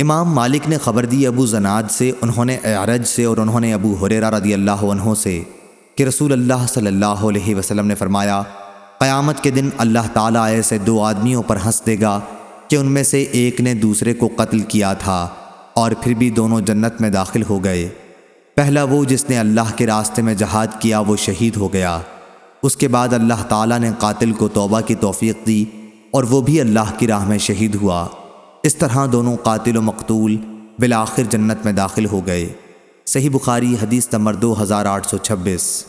امام مالک نے خبر دی ابو زناد سے، انہوں نے اعرج سے اور انہوں نے ابو حریرہ رضی اللہ عنہ سے کہ رسول اللہ صلی اللہ علیہ وسلم نے فرمایا، قیامت کے دن اللہ تعالیٰ ایسے دو آدمیوں پر ہنس دے گا کہ ان میں سے ایک نے دوسرے کو قتل کیا تھا اور پھر بھی دونوں جنت میں داخل ہو گئے۔ پہلا وہ جس نے اللہ کے راستے میں جہاد کیا، وہ شہید ہو گیا۔ اس کے بعد اللہ تعالیٰ نے قاتل کو توبہ کی توفیق دی اور وہ بھی اللہ کی راہ میں شہید ہوا۔ اس طرح دونوں قاتل و مقتول بالآخر جنت میں داخل ہو گئے۔ صحیح بخاری حدیث نمبر دو ہزار آٹھ سو چھبیس۔